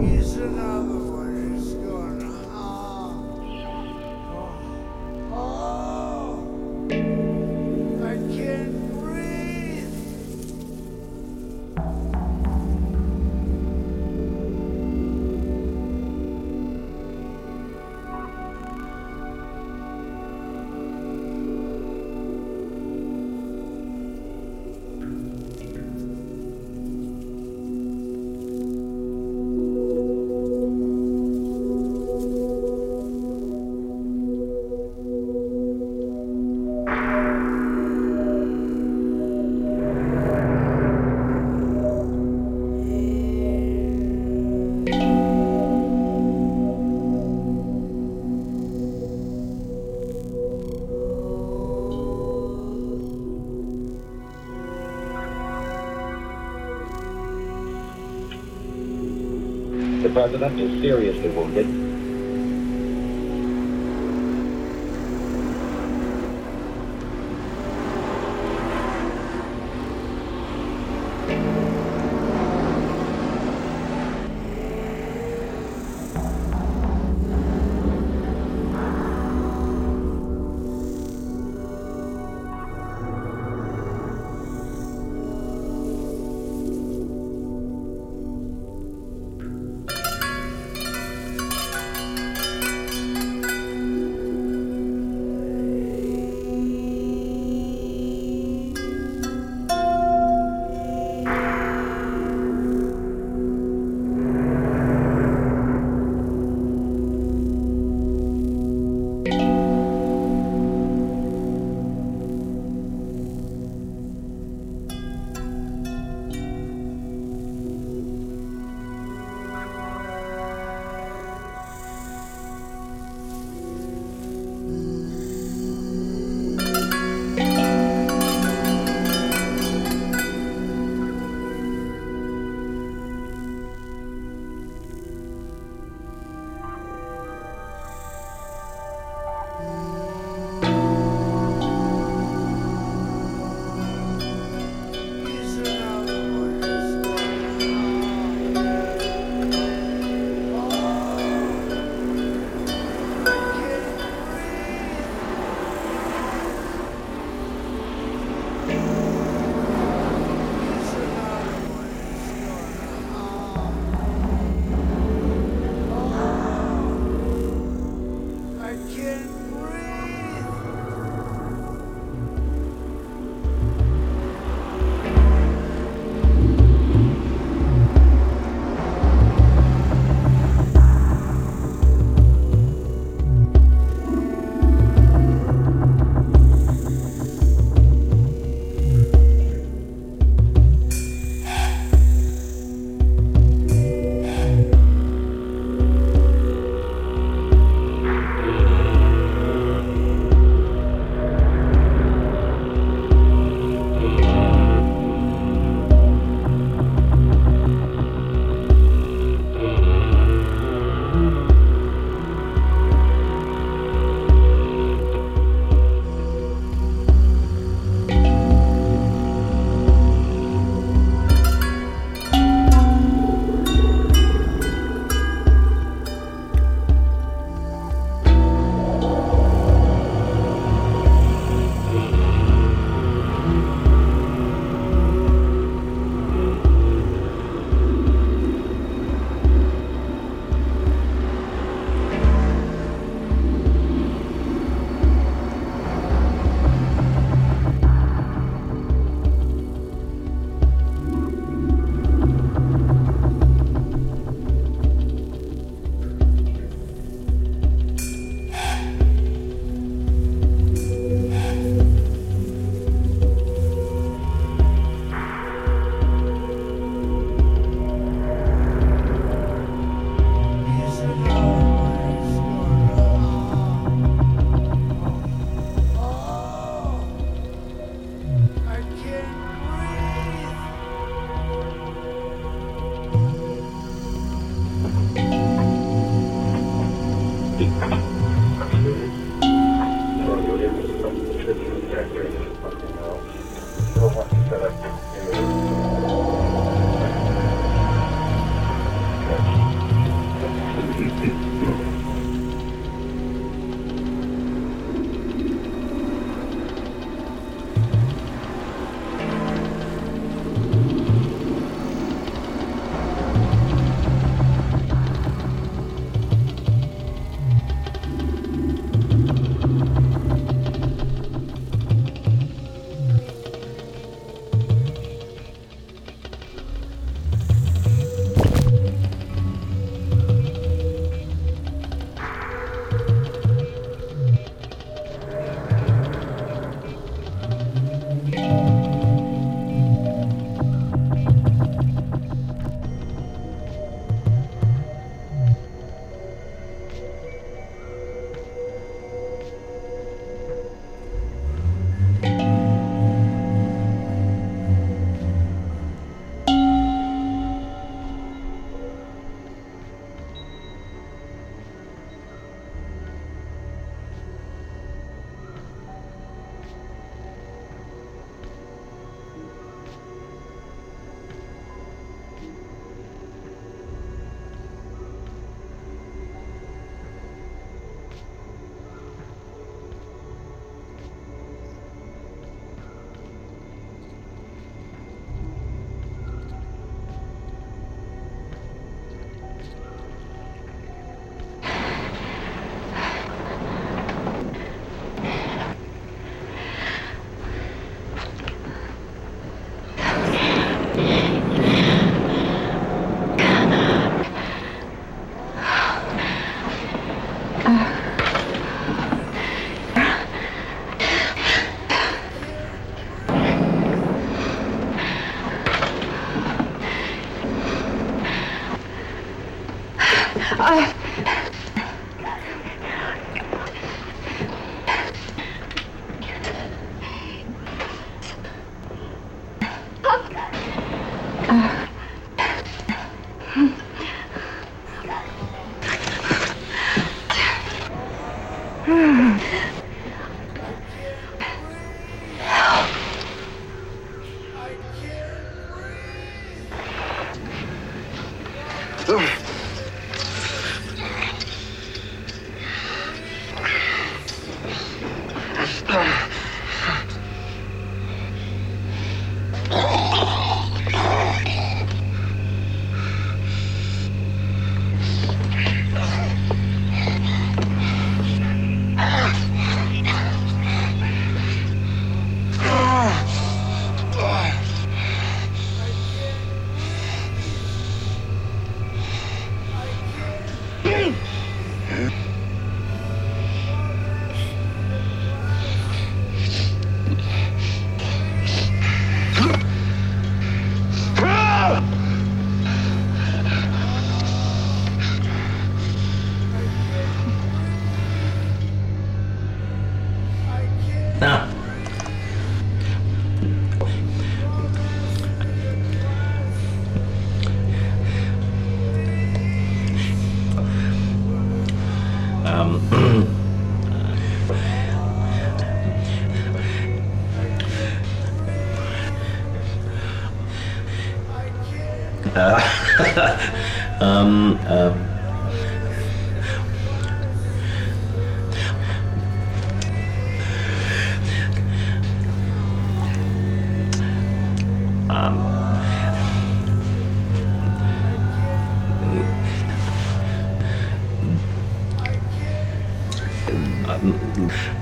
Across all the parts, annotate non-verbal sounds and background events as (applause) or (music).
Here's another president is seriously wounded. Now, (sighs) (laughs) um, uh,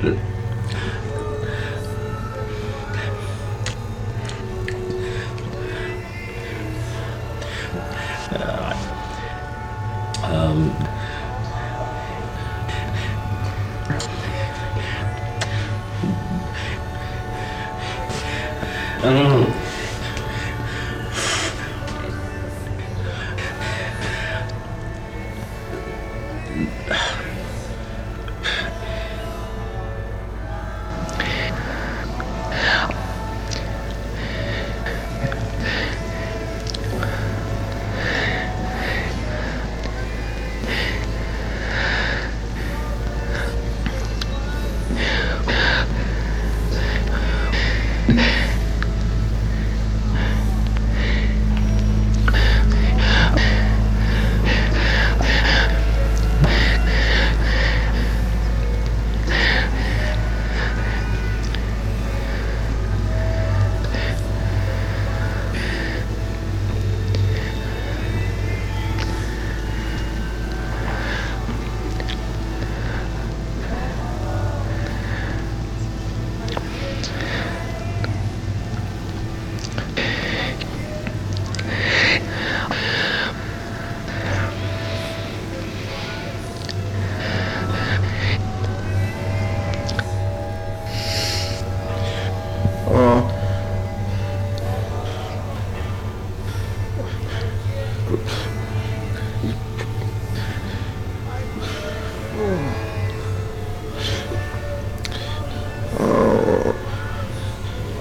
So in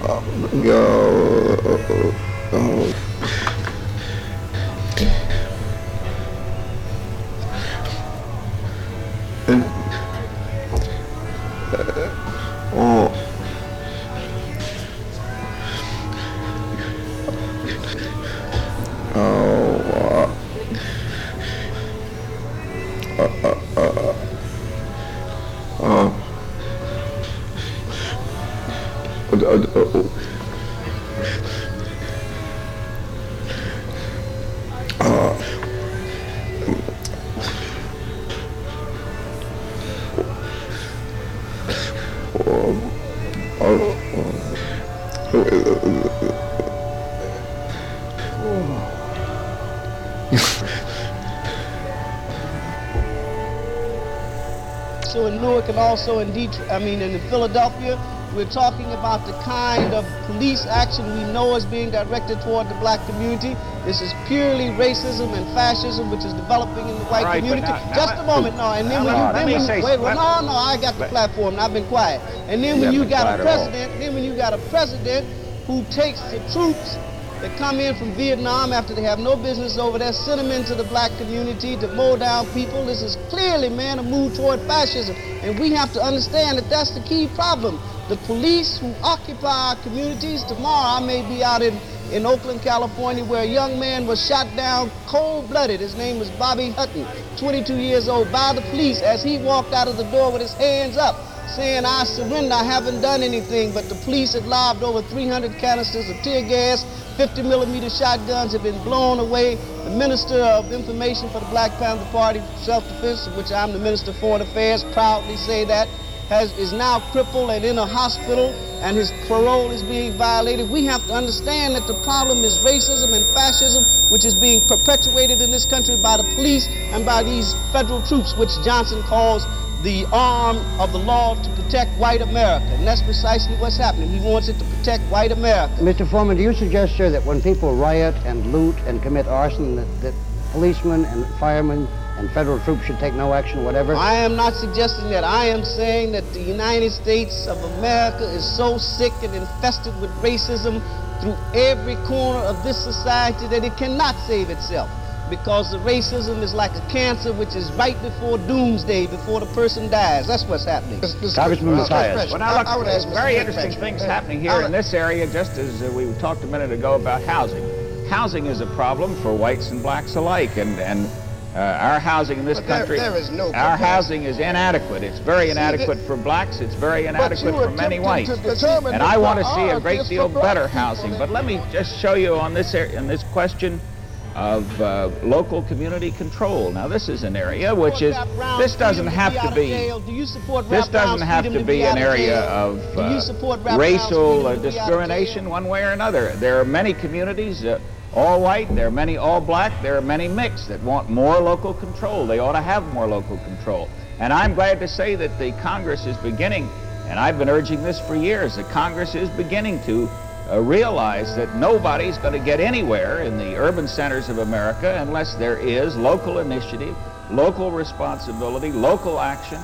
Newark and also in Detroit, I mean in Philadelphia, We're talking about the kind of police action we know is being directed toward the black community. This is purely racism and fascism, which is developing in the white right, community. now, now Just a moment, no. And then when you, then when say wait, well, let, no, no, I got the let, platform, and I've been quiet. And then when you got a been quiet at all. president, then when you got a president who takes the troops that come in from Vietnam after they have no business over there, send them into the black community to mow down people. This is clearly, man, a move toward fascism. And we have to understand that that's the key problem. The police who occupy our communities, tomorrow I may be out in, in Oakland, California, where a young man was shot down cold-blooded. His name was Bobby Hutton, 22 years old, by the police as he walked out of the door with his hands up saying, I surrender, I haven't done anything. But the police had lobbed over 300 canisters of tear gas, 50 millimeter shotguns have been blown away. The Minister of Information for the Black Panther Party, Self-Defense, which I'm the Minister of Foreign Affairs, proudly say that, has, is now crippled and in a hospital and his parole is being violated. We have to understand that the problem is racism and fascism, which is being perpetuated in this country by the police and by these federal troops, which Johnson calls the arm of the law to protect white America. And that's precisely what's happening. He wants it to protect white America. Mr. Forman, do you suggest, sir, that when people riot and loot and commit arson, that, that policemen and firemen and federal troops should take no action, whatever? I am not suggesting that. I am saying that the United States of America is so sick and infested with racism through every corner of this society that it cannot save itself. Because the racism is like a cancer which is right before doomsday, before the person dies. That's what's happening. Congressman Well, Mathias. Well, now look, I would ask very Fitzpatrick. interesting things Uh, happening here would- in this area, just as uh, we talked a minute ago about housing. Housing is a problem for whites and blacks alike, and and uh, our housing in this there- country, there is no our comparison. housing is inadequate. It's very inadequate for blacks. It's very inadequate for many whites. And I want to see a great deal better housing. But let me just show you on this ar- in this question of uh, local community control. Now, this is an area which is this doesn't have to be. This doesn't have to be an area of uh, racial uh, discrimination one way or another. There are many communities, uh, all white, there are many all black, there are many mixed that want more local control. They ought to have more local control. And I'm glad to say that the Congress is beginning, and I've been urging this for years, the Congress is beginning to uh, realize that nobody's going to get anywhere in the urban centers of America unless there is local initiative, local responsibility, local action,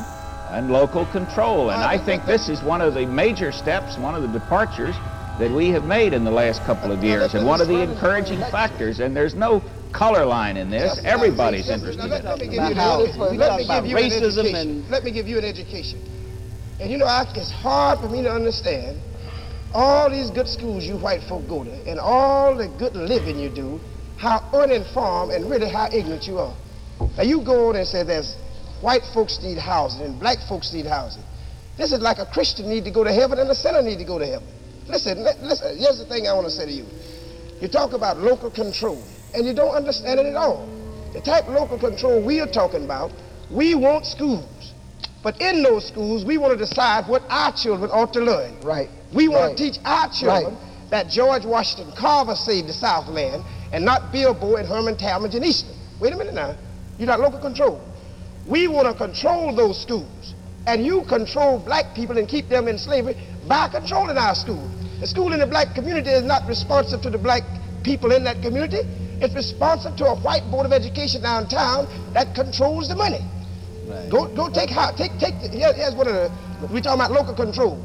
and local control. And I think this is one of the major steps, one of the departures that we have made in the last couple of years, and one of the encouraging factors. And there's no color line in this. Everybody's interested Let, in it. give you, About how- an- we let me about give you an racism education. and- Let me give you an education. And you know, I, it's hard for me to understand all these good schools you white folk go to, and all the good living you do, how uninformed and really how ignorant you are. Now you go on and say there's white folks need housing and black folks need housing. This is like a Christian need to go to heaven and a sinner need to go to heaven. Listen, li- listen. Here's the thing I want to say to you. You talk about local control, and you don't understand it at all. The type of local control we are talking about, we want schools. But in those schools, we want to decide what our children ought to learn. Right. We want Right. to teach our children that George Washington Carver saved the Southland and not Bill Bilbo and Herman Talmadge and Eastland. Wait a minute now. You're not local control. We want to control those schools. And you control black people and keep them in slavery by controlling our schools. The school in the black community is not responsive to the black people in that community. It's responsive to a white board of education downtown that controls the money. Go, go take how take take. The, here, here's one of the we talking about local control.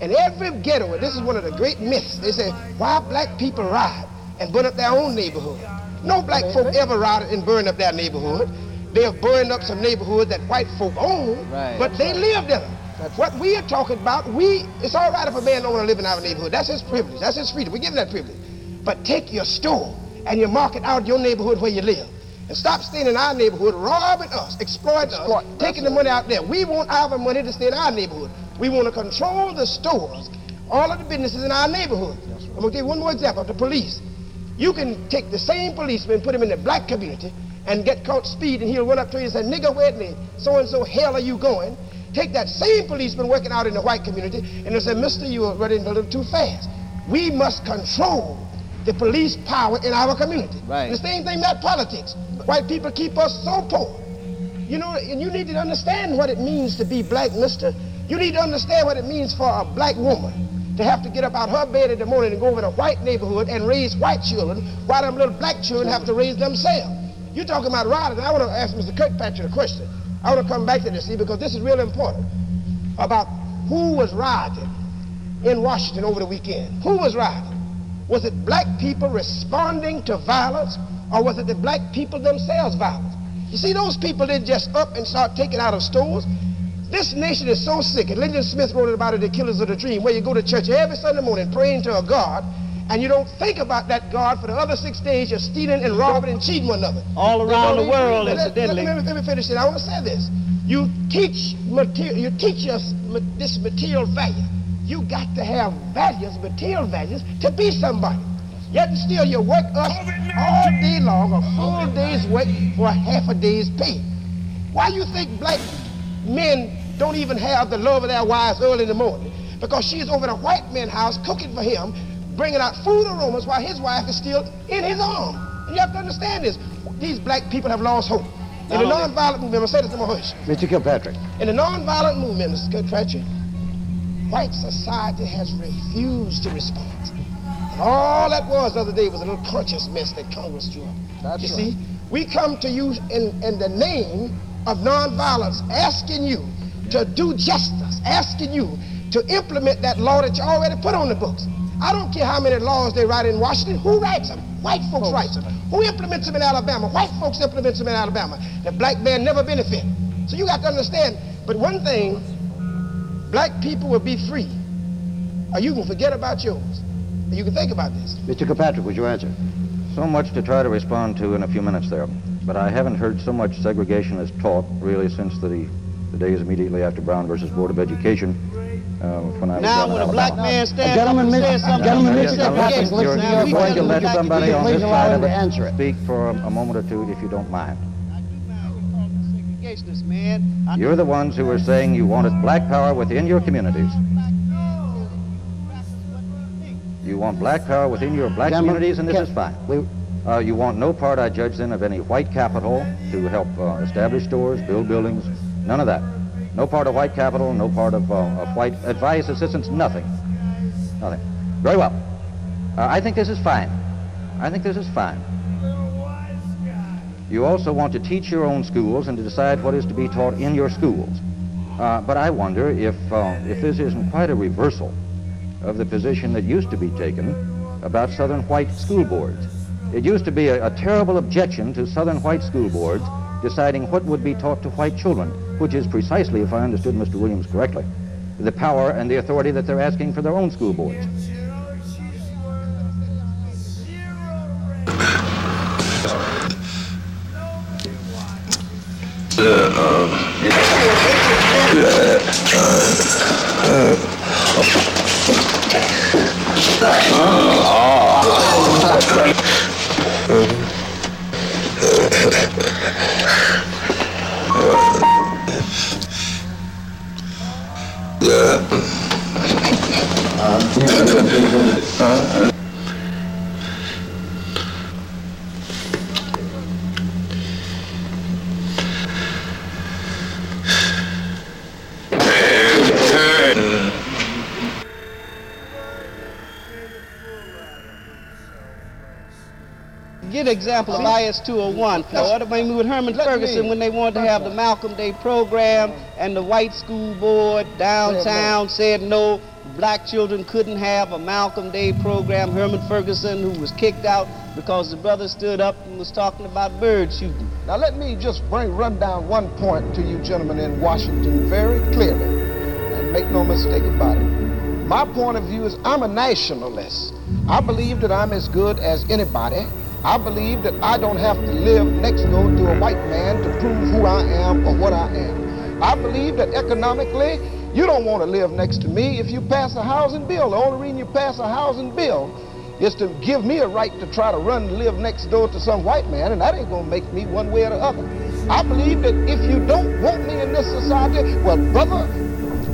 In every ghetto, this is one of the great myths. They say why black people riot and burn up their own neighborhood. No black folk ever rioted and burned up their neighborhood. They have burned up some neighborhoods that white folk own, Right. but they lived in them. What we are talking about, we it's all right if a man don't want to live in our neighborhood. That's his privilege. That's his freedom. We give him that privilege. But take your store and you market out your neighborhood where you live. And stop staying in our neighborhood, robbing us, exploiting us, taking the money out there. We want our money to stay in our neighborhood. We want to control the stores, all of the businesses in our neighborhood. I'm going to give you one more example. The police. You can take the same policeman, put him in the black community, and get caught speeding. And he'll run up to you and say, nigga, where the so-and-so hell are you going? Take that same policeman working out in the white community, and they'll say, mister, you are running a little too fast. We must control the police power in our community. Right. The same thing about politics. White people keep us so poor. You know, and you need to understand what it means to be black, mister. You need to understand what it means for a black woman to have to get up out of her bed in the morning and go over to a white neighborhood and raise white children while them little black children have to raise themselves. You're talking about rioting. I want to ask Mr. Kirkpatrick a question. I want to come back to this, see, because this is really important about who was rioting in Washington over the weekend. Who was rioting? Was it black people responding to violence, or was it the black people themselves violent? You see, those people didn't just up and start taking out of stores. This nation is so sick, and Lillian Smith wrote about it, The Killers of the Dream, where you go to church every Sunday morning praying to a God, and you don't think about that God for the other six days. You're stealing and robbing and cheating one another. All around the world, let, incidentally. Let, let, let, me finish it. I want to say this. You teach material. You teach us this material value. You got to have values, material values, to be somebody. Yet still you work us all day long, a full day's work for a half a day's pay. Why do you think black men don't even have the love of their wives early in the morning? Because she's over at a white man's house cooking for him, bringing out food aromas while his wife is still in his arm. And you have to understand this. These black people have lost hope. In the nonviolent movement, I'm going to say this to my hush. Mr. Kilpatrick. In the nonviolent movement, Mr. Kilpatrick, white society has refused to respond. And all that was the other day was a little conscious mess that Congress drew up. That's you right. see, we come to you in, in the name of nonviolence, asking you to do justice, asking you to implement that law that you already put on the books. I don't care how many laws they write in Washington. Who writes them? White folks, folks. write them. Who implements them in Alabama? White folks implement them in Alabama. The black man never benefit. So you got to understand. But one thing black people will be free, or you can forget about yours. You can think about this. Mr. Kilpatrick, would you answer? So much to try to respond to in a few minutes there. But I haven't heard so much segregationist talk really since the, the days immediately after Brown versus Board of Education. Uh, when I now, when a black man stands gentleman, up and says something, gentleman, Mr. Kilpatrick, you're, you're going to let somebody on this side of it speak for a, a moment or two, if you don't mind. Man. You're the ones who were saying you wanted black power within your communities. You want black power within your black Gentlemen, communities, and this is fine. We, uh, you want no part, I judge, then, of any white capital to help uh, establish stores, build buildings, none of that. No part of white capital, no part of, uh, of white advice, assistance, nothing. Nothing. Very well. Uh, I think this is fine. I think this is fine. You also want to teach your own schools and to decide what is to be taught in your schools. Uh, but I wonder if, uh, if this isn't quite a reversal of the position that used to be taken about Southern white school boards. It used to be a, a terrible objection to Southern white school boards deciding what would be taught to white children, which is precisely, if I understood Mr. Williams correctly, the power and the authority that they're asking for their own school boards. Give example of IS 201. Or I mean, with Herman Ferguson when they wanted to have the Malcolm Day program and the white school board downtown said no, black children couldn't have a Malcolm Day program. Herman Ferguson, who was kicked out because the brother stood up and was talking about bird shooting. Now let me just bring run down one point to you gentlemen in Washington very clearly, and make no mistake about it. My point of view is I'm a nationalist. I believe that I'm as good as anybody. I believe that I don't have to live next door to a white man to prove who I am or what I am. I believe that economically, you don't want to live next to me if you pass a housing bill. The only reason you pass a housing bill is to give me a right to try to run and live next door to some white man, and that ain't going to make me one way or the other. I believe that if you don't want me in this society, well, brother,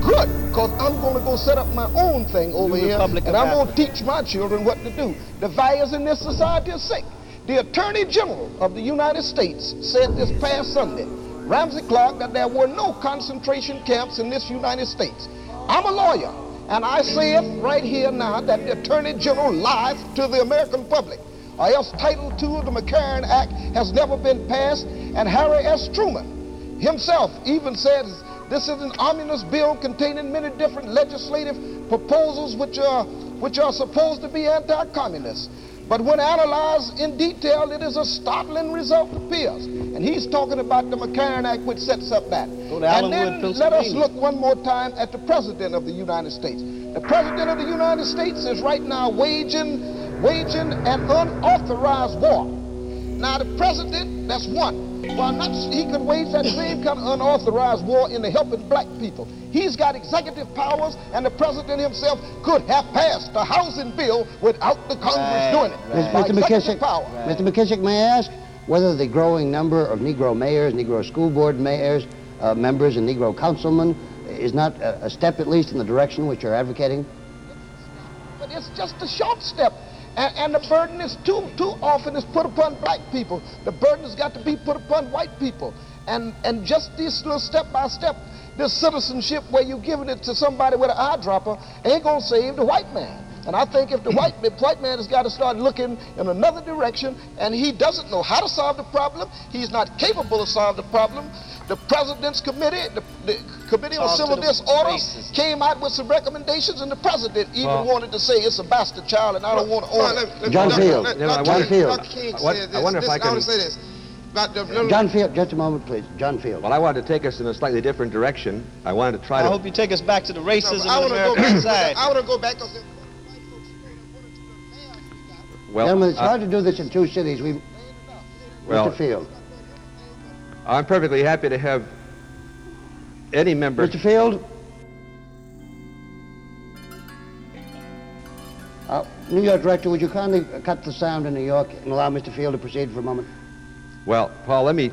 good, because I'm going to go set up my own thing over here, and I'm going to teach my children what to do. The values in this society are sick. The Attorney General of the United States said this past Sunday, Ramsey Clark that there were no concentration camps in this United States. I'm a lawyer, and I say it right here now that the Attorney General lies to the American public, or else Title II of the McCarran Act has never been passed, and Harry S. Truman himself even says this is an ominous bill containing many different legislative proposals which are, which are supposed to be anti-communist. But when analyzed in detail, it is a startling result appears. And he's talking about the McCarran Act, which sets up that. and then let us look one more time at the President of the United States. The President of the United States is right now waging, waging an unauthorized war. Now, the President, that's one. Well, not, he could wage that same kind of unauthorized war in the helping black people. He's got executive powers, and the president himself could have passed the housing bill without the Congress right, doing it. Right. Mr. McKissick, right. Mr. McKissick, may I ask whether the growing number of Negro mayors, Negro school board mayors, uh, members, and Negro councilmen is not a, a step, at least, in the direction which you're advocating? But it's just a short step. And, and, the burden is too, too often is put upon black people. The burden has got to be put upon white people. And, and just this little step by step, this citizenship where you're giving it to somebody with an eyedropper ain't going to save the white man. And I think if the white, the white man has got to start looking in another direction, and he doesn't know how to solve the problem, he's not capable of solving the problem, the President's Committee, the, the Committee on Civil Disorders, came out with some recommendations, and the President even well, wanted to say it's a bastard child, and I don't want to own it. John Field. John Field. I wonder if I can. say this. John Field, just a moment, please. John Field. Well, I wanted to take us in a slightly different direction. I wanted to try I to. I hope you take us back to the racism no, in American society. I want to go back. Well, Gentlemen, it's uh, hard to do this in two cities. We, well, Mr. Field. I'm perfectly happy to have any member. Mr. Field? Uh, New York Director, would you kindly cut the sound in New York and allow Mr. Field to proceed for a moment? Well, Paul, let me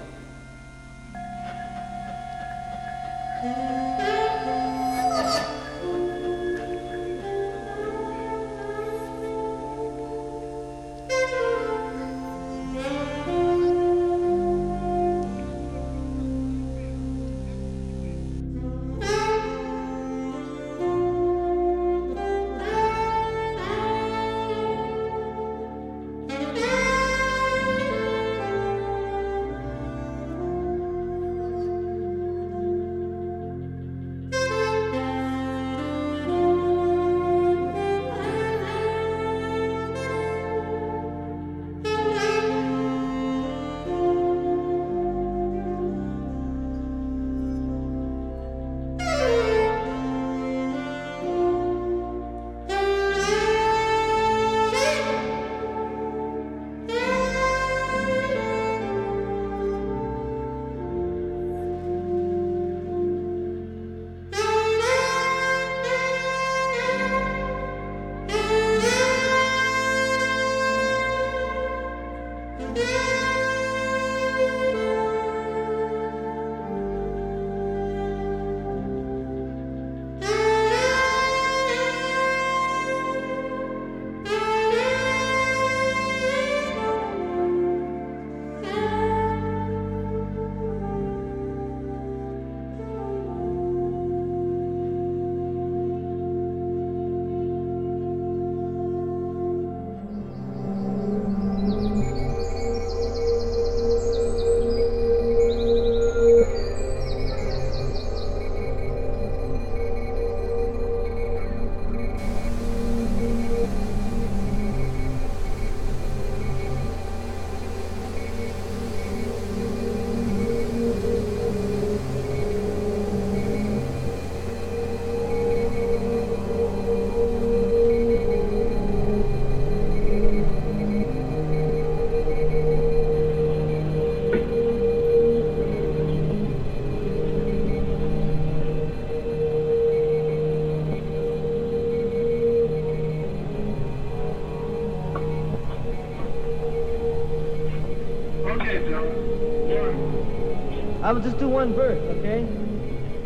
I will just do one verse, okay?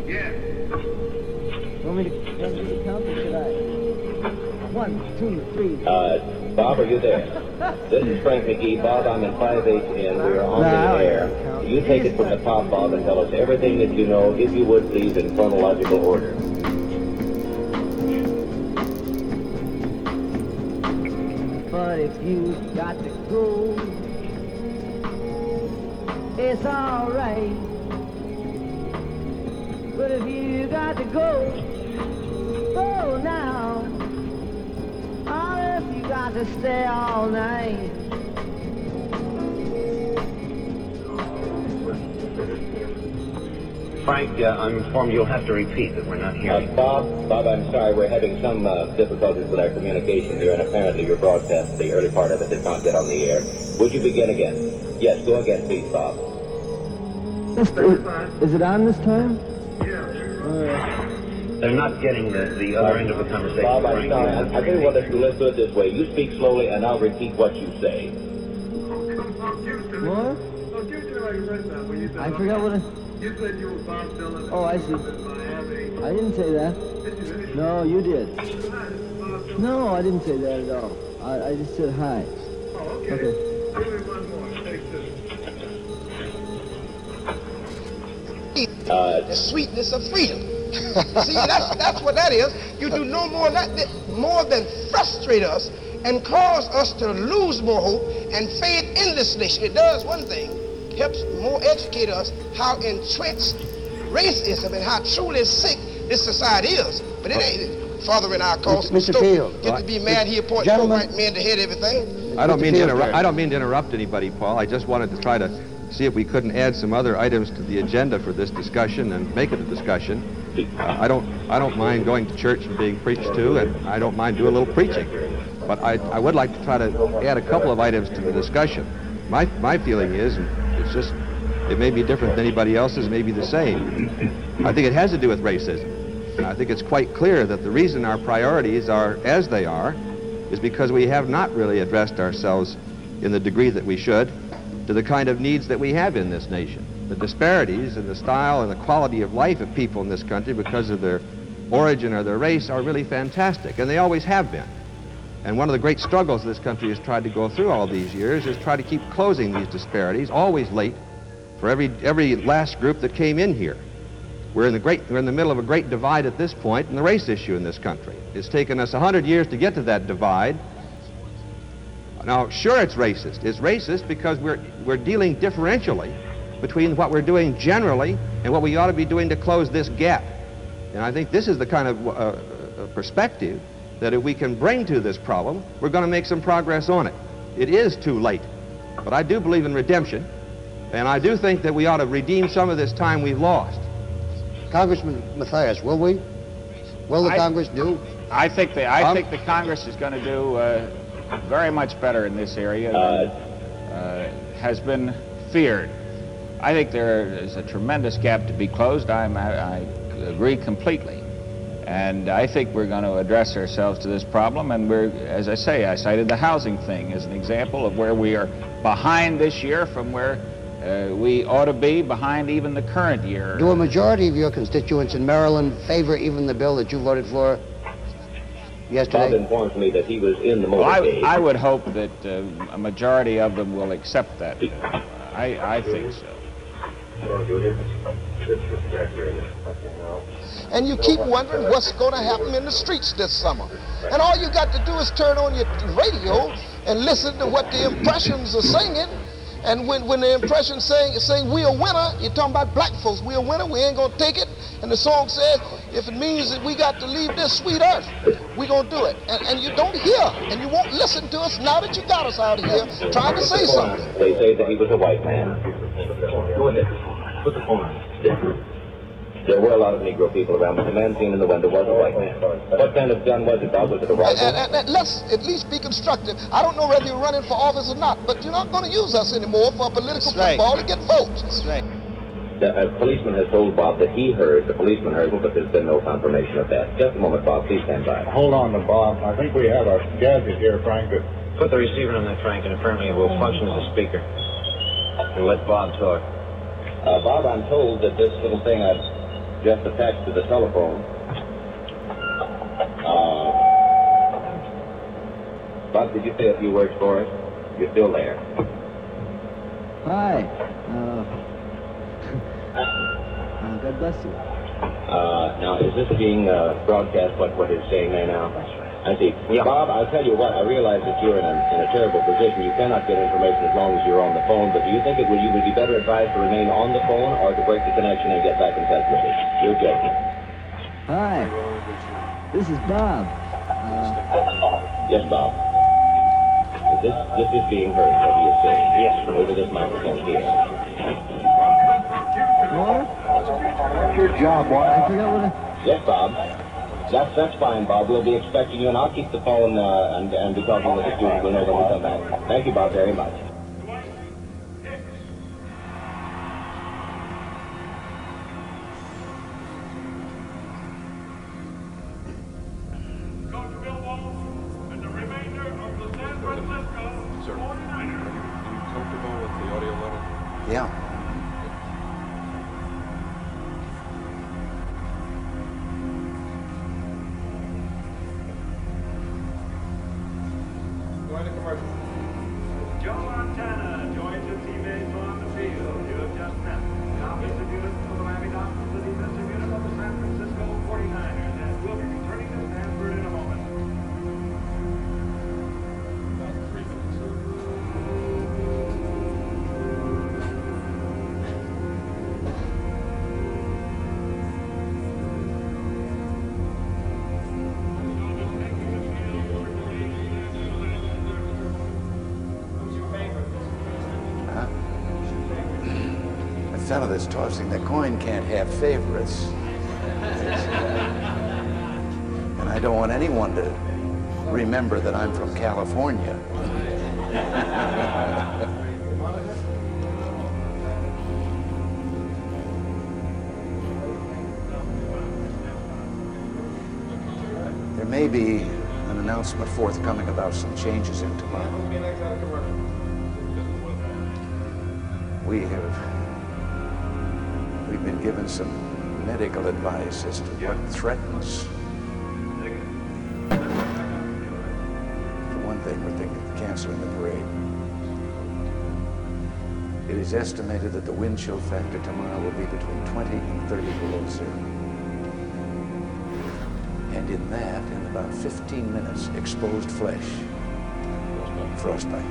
Yeah. Want me to, want me to count or should I? One, two, three. Uh, Bob, are you there? (laughs) this is Frank McGee. Bob, I'm in 5HN. We're on the air. You take it from the top, Bob, and tell us everything that you know, if you would, please, in chronological order. But if you've got to go, it's alright. Frank, uh, I'm informed you'll have to repeat that we're not Uh, hearing. Bob, Bob, I'm sorry. We're having some uh, difficulties with our communication here, and apparently your broadcast, the early part of it, did not get on the air. Would you begin again? Yes, go again, please, Bob. Is it on this time? Yeah. They're not getting the, the other end of the conversation. Bob, I'm sorry. I, I tell you what, let's do, let's do it this way. You speak slowly, and I'll repeat what you say. What? I forgot what I... You said you were Bob Dylan. Oh, I see. I didn't say that. No, you did. No, I didn't say that at all. I, I just said hi. Oh, okay. Okay. Give me one more. Take this. Uh, the sweetness of freedom. (laughs) See, that's, that's what that is. You do no more, than that, more than frustrate us and cause us to lose more hope and fade in this nation. It does one thing, helps more educate us how entrenched racism and how truly sick this society is. But it ain't fathering our cause. Mr. Field. Get to be mad here, point four Gentlemen. white men to head everything. I don't Mr. mean to interrupt. I don't mean to interrupt anybody, Paul. I just wanted to try to see if we couldn't add some other items to the agenda for this discussion and make it a discussion. Uh, I don't. I don't mind going to church and being preached to, and I don't mind doing a little preaching. But I, I would like to try to add a couple of items to the discussion. My my feeling is, and it's just, it may be different than anybody else's, it may be the same. I think it has to do with racism. I think it's quite clear that the reason our priorities are as they are is because we have not really addressed ourselves in the degree that we should to the kind of needs that we have in this nation. The disparities in the style and the quality of life of people in this country because of their origin or their race are really fantastic, and they always have been. And one of the great struggles this country has tried to go through all these years is try to keep closing these disparities, always late, for every, every last group that came in here. We're in, the great, we're in the middle of a great divide at this point in the race issue in this country. It's taken us 100 years to get to that divide. Now, sure, it's racist. It's racist because we're, we're dealing differentially between what we're doing generally and what we ought to be doing to close this gap. And I think this is the kind of uh, uh, perspective that if we can bring to this problem, we're going to make some progress on it. It is too late. But I do believe in redemption, and I do think that we ought to redeem some of this time we've lost. Congressman Mathias, will we? Will the I- Congress do? I think the I Um, think the Congress is going to do uh, very much better in this area than uh, has been feared. I think there is a tremendous gap to be closed. I'm, I, I agree completely. And I think we're going to address ourselves to this problem. And we're, as I say, I cited the housing thing as an example of where we are behind this year from where uh, we ought to be, behind even the current year. Do a majority of your constituents in Maryland favor even the bill that you voted for yesterday? Bob yesterday? informs me that he was in the Well, I. I would hope that uh, a majority of them will accept that. I, I think so. And you keep wondering what's going to happen in the streets this summer. And all you got to do is turn on your radio and listen to what the impressions are singing. And when, when the impressions sing, sing we a winner, you're talking about black folks, we a winner, we ain't gonna take it. And the song says, if it means that we got to leave this sweet earth, we gonna do it. And, and you don't hear, and you won't listen to us now that you got us out of here trying to say something. They say that he was a white man. Put the phone on. There were a lot of Negro people around, but the man seen in the window was a white man. What kind of gun was it, Bob? Was it a And, rifle? and- and- and let's at least be constructive. I don't know whether you're running for office or not, but you're not going to use us anymore for a political right. football to get votes. That's right. The uh, policeman has told Bob that he heard, the policeman heard, but there's been no confirmation of that. Just a moment, Bob. Please stand by. Hold on to Bob. I think we have a gadget here, Frank, that Put the receiver on that, Frank, and apparently it will function as a speaker. And let Bob talk. Uh, Bob, I'm told that this little thing I've just attached to the telephone uh, Buck, did you say a few words for us? You're still there. Hi. Uh, (laughs) uh, God bless you. Uh, now, is this being uh, broadcast, what, what it's saying there now? I see. Yeah. Bob, I'll tell you what, I realize that you're in a, in a terrible position. You cannot get information as long as you're on the phone, but do you think it would, you would be better advised to remain on the phone or to break the connection and get back in touch with us? You're joking. Hi. This is Bob. Uh, yes, Bob. This, this is being heard, what do you say? Yes, over this microphone here. What? Your job, I forgot what I... Yes, Bob. That's that's fine, Bob. We'll be expecting you, and I'll keep the phone uh, and and be talking with the student. When we come back. Thank you, Bob, very much. Yeah. A fellow that's tossing the coin can't have favorites. And I don't want anyone to remember that I'm from California. There may be an announcement forthcoming about some changes in tomorrow. We have we've been given some medical advice as to what threatens. For one thing, we're thinking of canceling the parade. It is estimated that the wind chill factor tomorrow will be between 20 and 30 below zero. And in that, in about 15 minutes, exposed flesh, frostbite.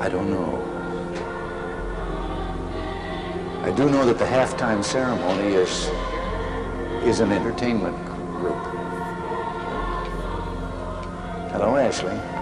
I don't know. I do know that the halftime ceremony is is an entertainment group. Hello, Ashley.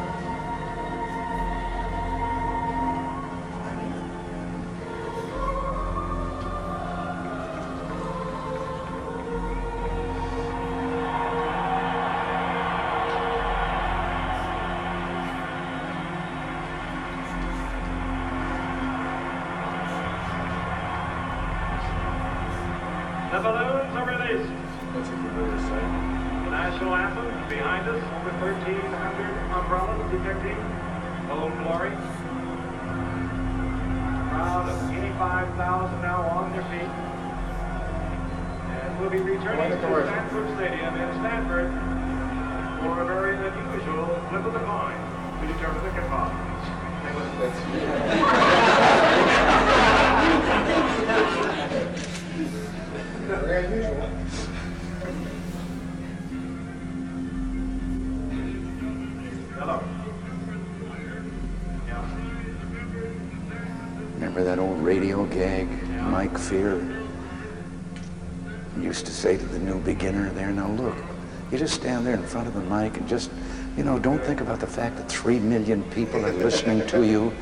You just stand there in front of the mic and just, you know, don't think about the fact that three million people are listening to you,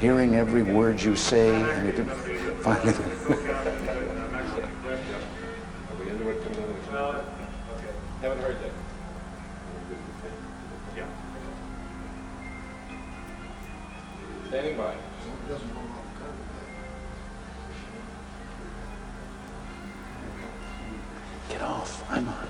hearing every word you say, and it finally. (laughs) Standing by. Get off, I'm on.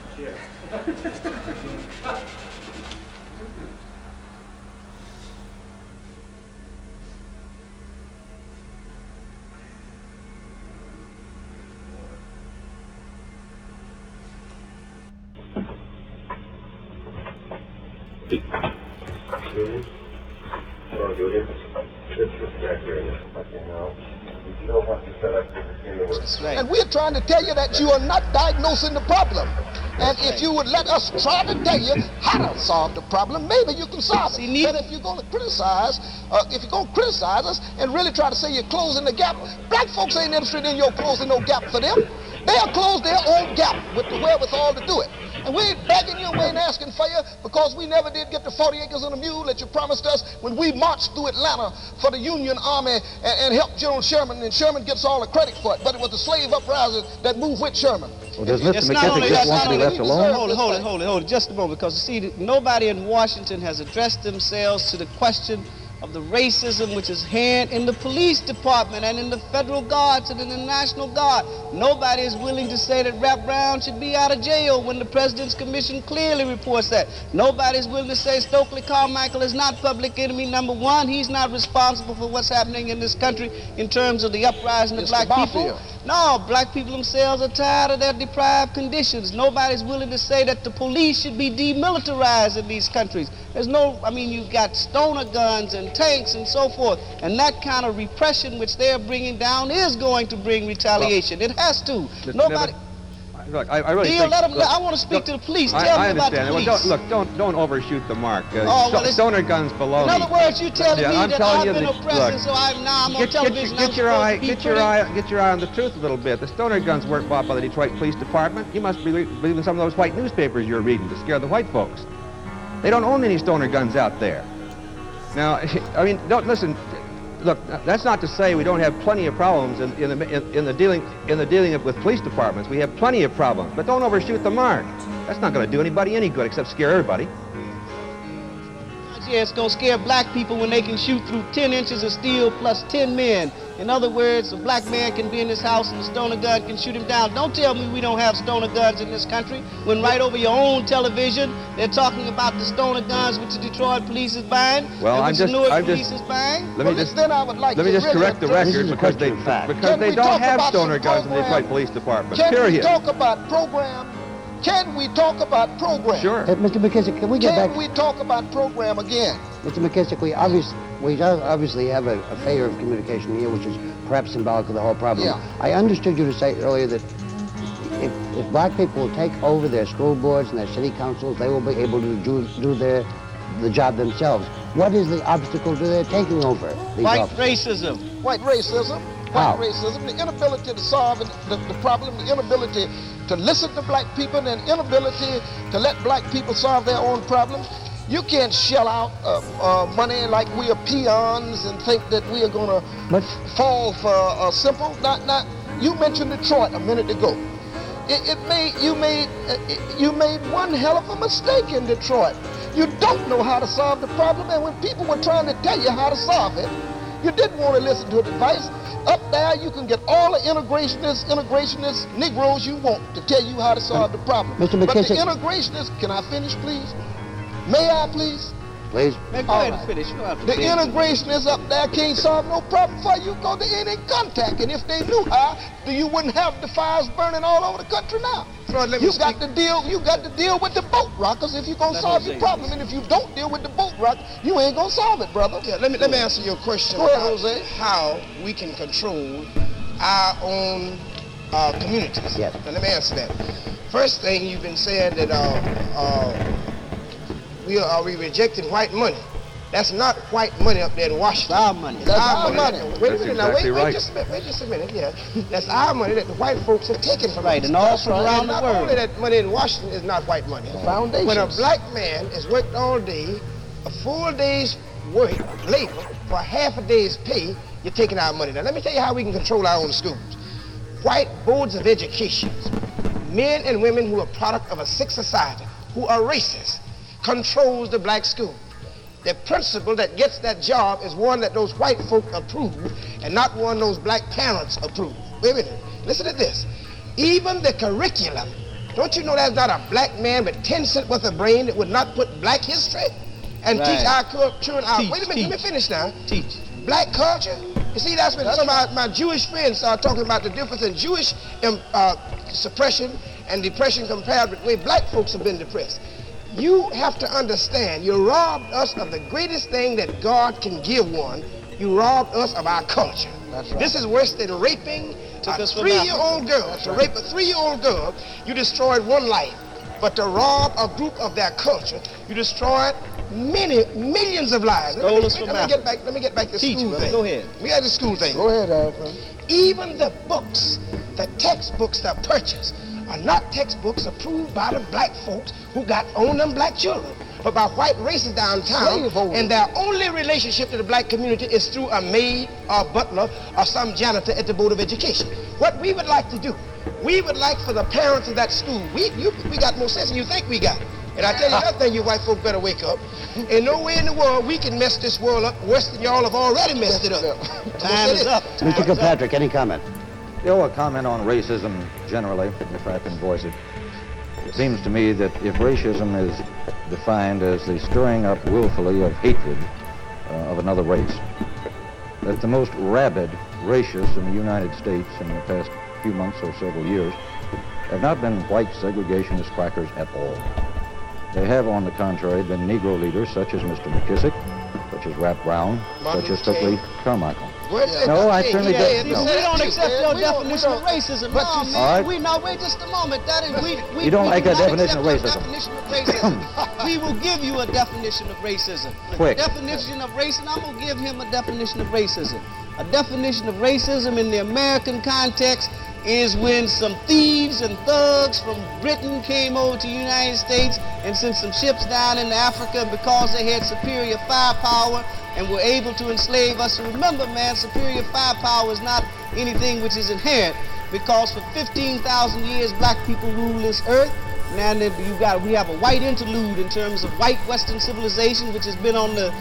And we're trying to tell you that you are not diagnosing the problem. And if you would let us try to tell you how to solve the problem, maybe you can solve it. But if you're going to criticize, uh, if you're going to criticize us and really try to say you're closing the gap, black folks ain't interested in your closing no gap for them. They'll close their own gap with the wherewithal to do it. And we ain't begging you, we ain't asking for you, because we never did get the 40 acres and a mule that you promised us when we marched through Atlanta for the Union Army and, and helped General Sherman, and Sherman gets all the credit for it. But it was the slave uprising that moved with Sherman. Well, does It's Mr. not only- McKissick just that's want not to be left alone? Hold it, hold it, hold it, hold it, just a moment, because you see, nobody in Washington has addressed themselves to the question of the racism which is hand in the police department and in the federal guards and in the national guard. Nobody is willing to say that Rap Brown should be out of jail when the president's commission clearly reports that. Nobody is willing to say Stokely Carmichael is not public enemy number one. He's not responsible for what's happening in this country in terms of the uprising of Mr. black people. No, black people themselves are tired of their deprived conditions. Nobody's willing to say that the police should be demilitarized in these countries. There's no, I mean, you've got stoner guns and tanks and so forth. And that kind of repression which they're bringing down is going to bring retaliation. it has to. Nobody. Look, I, I really Deal, think. let look, I want to speak to the police. I, Tell I me about the police. Well, don't, look, don't don't overshoot the mark. Uh, Oh, well, stoner guns below In other words, you telling yeah, me I'm that telling I've you been that- oppressing, look, so I'm now I'm on Get, get, television. get I'm your eye, get your eye, get your eye on the truth a little bit. The stoner guns weren't bought by the Detroit Police Department. You must be re- believing some of those white newspapers you're reading to scare the white folks. They don't own any stoner guns out there. Now, (laughs) I mean, don't listen. Look, that's not to say we don't have plenty of problems in, in, the, in, in the dealing in the dealing with police departments. We have plenty of problems, but don't overshoot the mark. That's not going to do anybody any good except scare everybody. Yeah, it's gonna scare black people when they can shoot through 10 inches of steel plus 10 men. In other words, a black man can be in his house and a stoner gun can shoot him down. Don't tell me we don't have stoner guns in this country when right over your own television they're talking about the stoner guns which the Detroit police is buying Well, and I'm which just- the Newark I'm police just- is buying. Let me Well, just then I would like let me just really correct the record This is a because they fact. because Can they don't have stoner guns in the Detroit? Police Department. Can Period. we talk about program? Can we talk about program? Sure. Uh, Mr. McKissick, can we get Can back? we talk about program again? Mr. McKissick, we obviously, we obviously have a, a failure of communication here, which is perhaps symbolic of the whole problem. Yeah. I understood you to say earlier that if, if black people will take over their school boards and their city councils, they will be able to do, do their the job themselves. What is the obstacle to their taking over these White offices? racism. White racism. White racism. The inability to solve the, the problem, the inability to listen to black people, and the inability to let black people solve their own problems. You can't shell out uh, uh, money like we are peons and think that we are going to fall for uh, simple. Not, not. You mentioned Detroit a minute ago. It, it made you made uh, it- you made one hell of a mistake in Detroit. You don't know how to solve the problem, and when people were trying to tell you how to solve it, You didn't want to listen to advice. Up there, you can get all the integrationists, integrationists, Negroes you want to tell you how to solve the problem. Mr. McKissick. But the integrationists, can I finish, please? May I, please? Please. Man, go All ahead right. and finish. You don't have to The integration is up there can't solve no problem for you go to any contact. And if they knew how, then you wouldn't have the fires burning all over the country now. Me You got to deal. You got to deal with the boat rockers if you're gonna solve your problem. And if you don't deal with the boat rock, you ain't gonna solve it, brother. Yeah, let me let me answer your question Go ahead, about Jose. how we can control our own uh, communities. Yes. Now, let me answer that. First thing you've been saying that uh, uh, we are, are we rejecting white money? That's not white money up there in Washington. our money. That's our our money. money. Wait a That's minute now. exactly Wait, right. wait just a minute. Wait just a minute. Yeah, (laughs) that's our money that the white folks have taken from Right, us. and all from around And the not only that money in Washington is not white money. Foundations. When a black man has worked all day, a full day's work, labor, for half a day's pay, you're taking our money. Now, let me tell you how we can control our own schools. White boards of education, men and women who are product of a sick society, who are racist, controls the black school. The principal that gets that job is one that those white folk approve and not one those black parents approve. Wait a minute. Listen to this. Even the curriculum, don't you know there's not a black man with 10 cent worth of brain that would not put black history and Right. teach our children our, Teach, wait a minute, let me finish now. Teach. Black culture. You see, that's when some of my, my Jewish friends start talking about the difference in Jewish um, uh, suppression and depression compared with the way black folks have been depressed. You have to understand, you robbed us of the greatest thing that God can give one. You robbed us of our culture. That's right. This is worse than raping a three-year-old girl. To rape a three-year-old girl, you destroyed one life. But to rob a group of their culture, you destroyed many millions of lives. Let me, from let me get back. Let me get back to Teach, school brother. thing. Go ahead. We got the school thing. Go ahead, Alfred. Even the books, the textbooks that purchased are not textbooks approved by the black folks who got on them black children, but by white racists downtown. And their only relationship to the black community is through a maid or butler or some janitor at the Board of Education. What we would like to do, we would like for the parents of that school, we, you, we got more sense than you think we got. And I tell you another thing, you white folk better wake up. In no way in the world we can mess this world up worse than y'all have already messed it up. Time is up. Time Mr. is. Kilpatrick, any comment? You know, a comment on racism generally, if I can voice it. It seems to me that if racism is defined as the stirring up willfully of hatred uh, of another race, that the most rabid racists in the United States in the past few months or several years have not been white segregationist crackers at all. They have, on the contrary, been Negro leaders such as Mr. McKissick, such as Rap Brown, such as Stokely Carmichael. No, I certainly Yeah, don't. we don't accept your We definition of racism. but No, you- man. All right. We no wait just a moment. That is we. we You don't we like do that not definition of accept your racism. Definition of racism. (clears throat) we will give you a definition of racism. Quick. Definition of racism. I'm gonna give him a definition of racism. A definition of racism in the American context is when some thieves and thugs from Britain came over to the United States and sent some ships down into Africa because they had superior firepower and were able to enslave us. Remember, man, superior firepower is not anything which is inherent because for 15,000 years black people ruled this earth. Now you got, we have a white interlude in terms of white Western civilization, which has been on the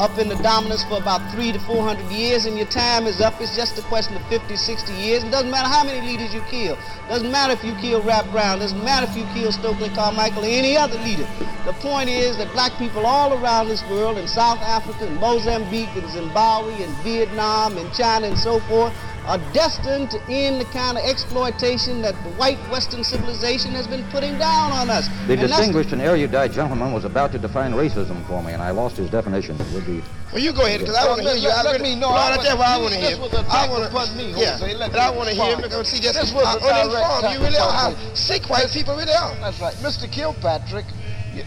up in the dominance for about three to 400 years, and your time is up. It's just a question of 50, 60 years. It doesn't matter how many leaders you kill. Doesn't matter if you kill Rap Brown. Doesn't matter if you kill Stokely Carmichael or any other leader. The point is that black people all around this world, in South Africa, in Mozambique, in Zimbabwe, in Vietnam, in China, and so forth, are destined to end the kind of exploitation that the white Western civilization has been putting down on us. The And distinguished and erudite gentleman was about to define racism for me, and I lost his definition. It would be Well, you go ahead, because I want to hear you. I Let really, me know. No, I I was- tell you what I want to hear. this was an I attack want upon me, Yeah, Jose. But I want to hear because see, just This was how a direct uninformed you really are. How sick white people really are. That's right. Mr. Kilpatrick,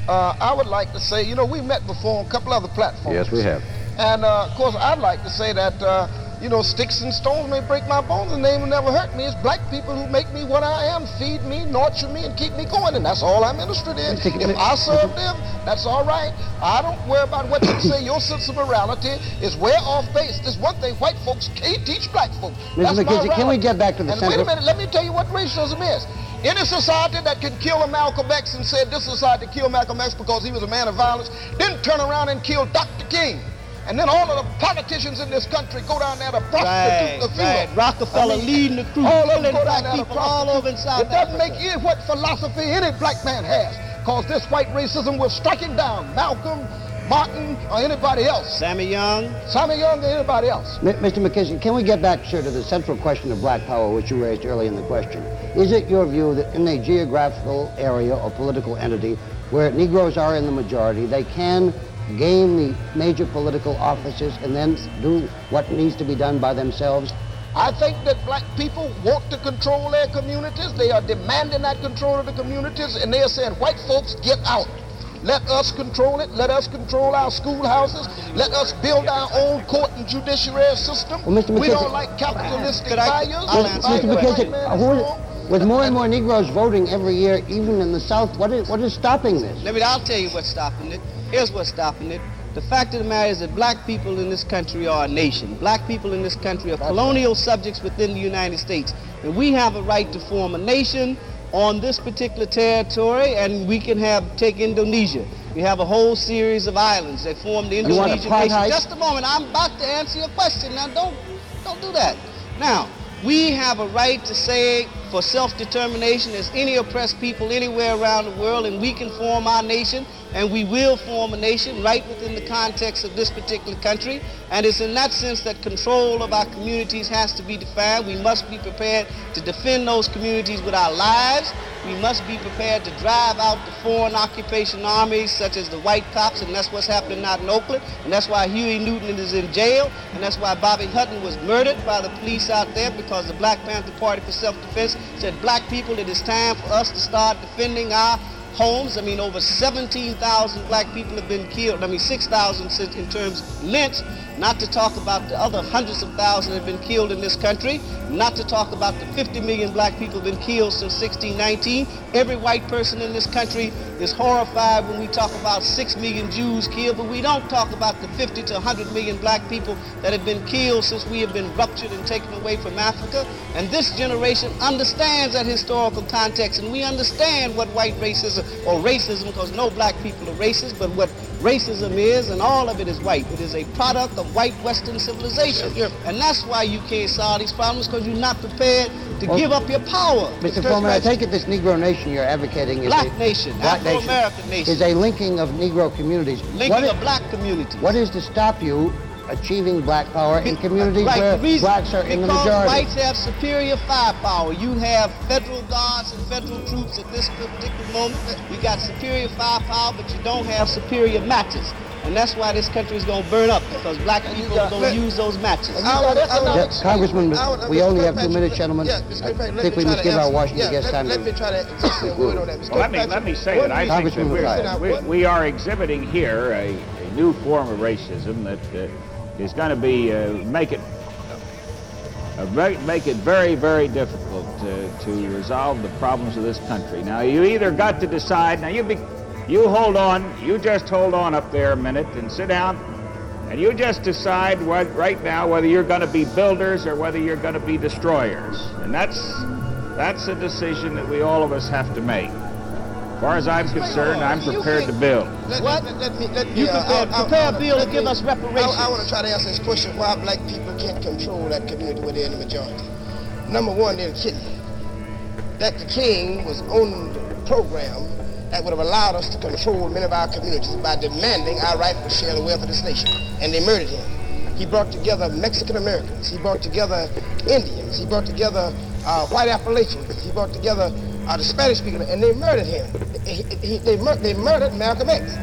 uh, I would like to say, you know, we met before on a couple other platforms. yes, we have. And uh, of course, I'd like to say that, uh, you know, sticks and stones may break my bones and they will never hurt me. It's black people who make me what I am, feed me, nurture me, and keep me going. And that's all I'm interested in. If I serve them, that's all right. I don't worry about what you say. Your sense of morality is way off base. There's one thing white folks can't teach black folks. Mr. McKenzie, can we get back to the and Wait a minute, let me tell you what racism is. Any society that can kill a Malcolm X and said this society killed Malcolm X because he was a man of violence, then turn around and kill Dr. King. And then all of the politicians in this country go down there to prostitute right, the fuel. Right. Rockefeller I mean, leading the crew, all of them killing go black down there to people all over in South It doesn't Africa. make any what philosophy any black man has. Because this white racism will strike him down. Malcolm, Martin, or anybody else. Sammy Younge. Sammy Younge or anybody else. M- Mr. McKissick, can we get back, sir, to the central question of black power, which you raised early in the question? Is it your view that in a geographical area or political entity where Negroes are in the majority, they can gain the major political offices and then do what needs to be done by themselves? I think that black people want to control their communities. They are demanding that control of the communities, and they are saying, white folks, get out. Let us control it. Let us control our schoolhouses. Let us build our own court and judiciary system. Well, Mr. we don't like capitalistic Could I- values. I'll Mr. answer By Mr. the your way, McKissick, man, is who- with more and more Negroes voting every year, even in the South, what is, what is stopping this? Let me, I'll tell you what's stopping it. Here's what's stopping it. The fact of the matter is that black people in this country are a nation. Black people in this country are colonial subjects within the United States. And we have a right to form a nation on this particular territory, and we can have take Indonesia. We have a whole series of islands that form the And you want Indonesian nation. Just a moment, I'm about to answer your question. Now, don't don't do that. Now, we have a right to say for self-determination as any oppressed people anywhere around the world, and we can form our nation, and we will form a nation right within the context of this particular country. And it's in that sense that control of our communities has to be defined. We must be prepared to defend those communities with our lives. We must be prepared to drive out the foreign occupation armies such as the white cops, and that's what's happening out in Oakland. And that's why Huey Newton is in jail, and that's why Bobby Hutton was murdered by the police out there because the Black Panther Party for Self-Defense said, black people, it is time for us to start defending our homes. I mean, over 17,000 black people have been killed. I mean, 6,000 since- in terms lynched. Not to talk about the other hundreds of thousands that have been killed in this country. Not to talk about the 50 million black people have been killed since 1619. Every white person in this country is horrified when we talk about 6 million Jews killed, but we don't talk about the 50 to 100 million black people that have been killed since we have been ruptured and taken away from Africa. And this generation understands that historical context, and we understand what white racism or racism, because no black people are racist, but what racism is, and all of it is white. It is a product of white Western civilization. And that's why you can't solve these problems, because you're not prepared to Well, give up your power. Mr. Forman, I take it this Negro nation you're advocating is Black a nation, black Afro-American nation. is a linking of Negro communities. Linking What is- of black communities. What is to stop you achieving black power in communities Right, where the reason- blacks are in the because majority? whites have superior firepower. You have federal guards and federal troops at this particular moment. You got superior firepower, but you don't have superior matches. And that's why this country is going to burn up, because black people don't to use those matches. Yeah, Congressman, I- we only have two Kirkpatrick, minutes, gentlemen. Yeah, Mr. I think we must to give our answer- Washington yeah, guest let- time Let to... me try to just say on that. Well, let me, let me say what that I think that Congressman we're, Mathias. we, we are exhibiting here a, a new form of racism that uh, is going to be, uh, make it uh, very, make it very, very difficult to, to resolve the problems of this country. Now, you either got to decide, now you be, you hold on, you just hold on up there a minute and sit down, and you just decide what, right now whether you're going to be builders or whether you're going to be destroyers. And that's, that's a decision that we all of us have to make. As far as I'm concerned, I'm prepared to build. Let, What? Let, let me, let me, You uh, prepare- I- I- prepare a I- bill to give me- us reparations. I, I want to try to answer this question: Why black people can't control that community where they're in the majority? Number one, they're kidding. That the king was on the program that would have allowed us to control many of our communities by demanding our right rightful share of the wealth of this nation, and they murdered him. He brought together Mexican Americans. He brought together Indians. He brought together uh, white Appalachians. He brought together uh, the Spanish speaking, and they murdered him. He, he, they, mur- they murdered Malcolm X.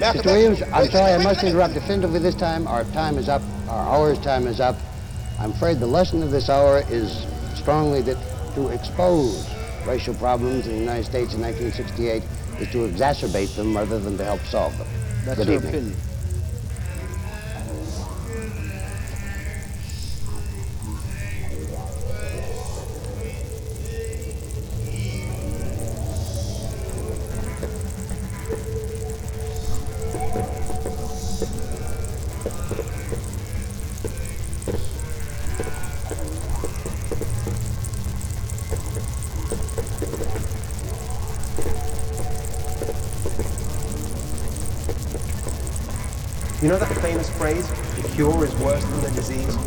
Malcolm Mr. Williams, X- I'm sorry, I must wait, interrupt definitively this time. Our time is up. Our hour's time is up. I'm afraid the lesson of this hour is strongly that to expose racial problems in the United States in 1968 is to exacerbate them rather than to help solve them. That's Good your evening. opinion. Worse than the disease?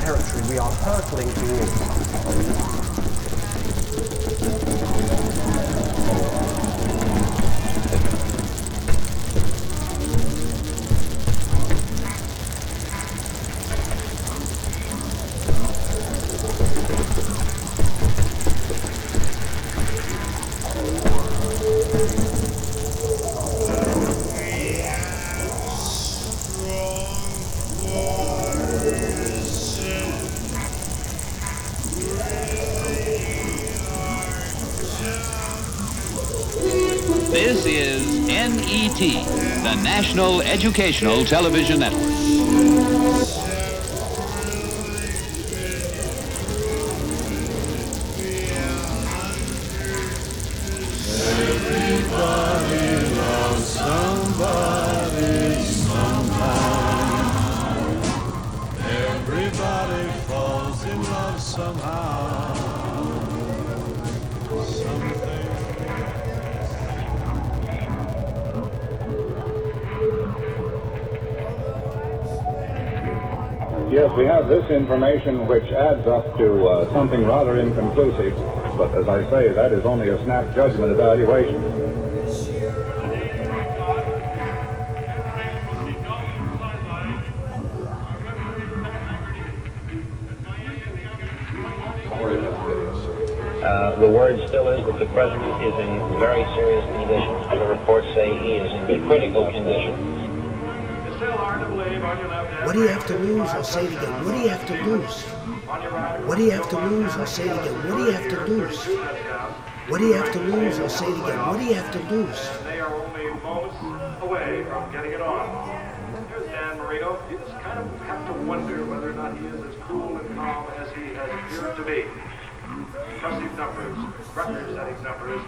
Territory we are hurtling towards. Educational Television Network. Information which adds up to uh, something rather inconclusive, but as I say, that is only a snap judgment evaluation. Uh, the word still is that the president is in very serious What do you have to lose? I'll say it again. What do you have to lose? What do you have to lose? I'll say it again. What do you have to lose? What do you have to lose? I'll say it again. What do you have to lose? They are only moments away from getting it on. Here's Dan Marino. You just kind of have to wonder whether or not he is as cool and calm as he has appeared to be. Impressive numbers, record-setting numbers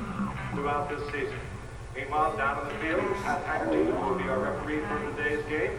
throughout this season. Meanwhile, down in the field, Pat Haggerty, will be our referee for today's game,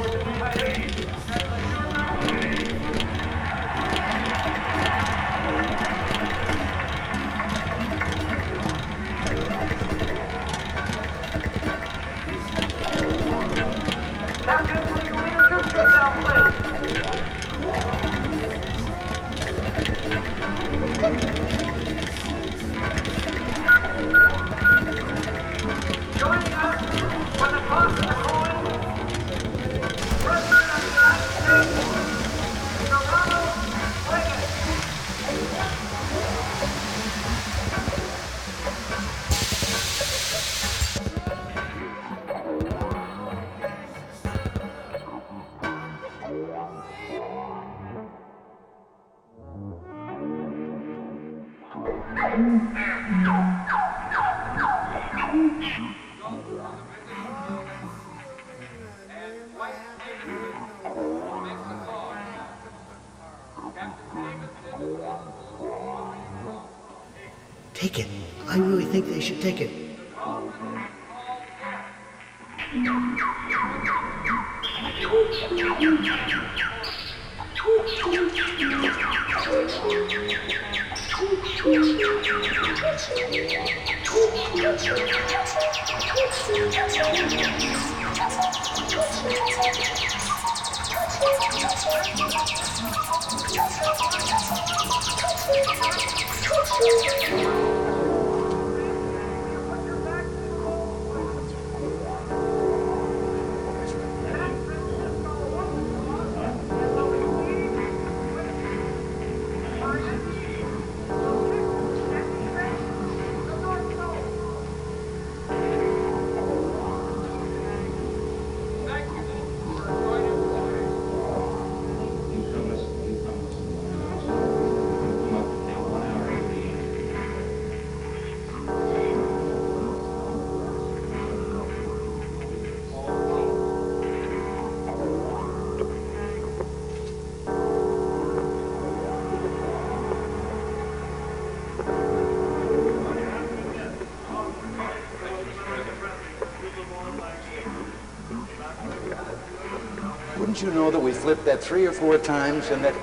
Take it. I really think they should take it. Don't you know that we flipped that three or four times and that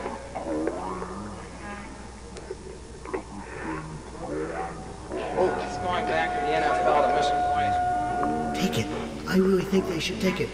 Oh, He's going back to the NFL to miss a point. Take it. I really think they should take it.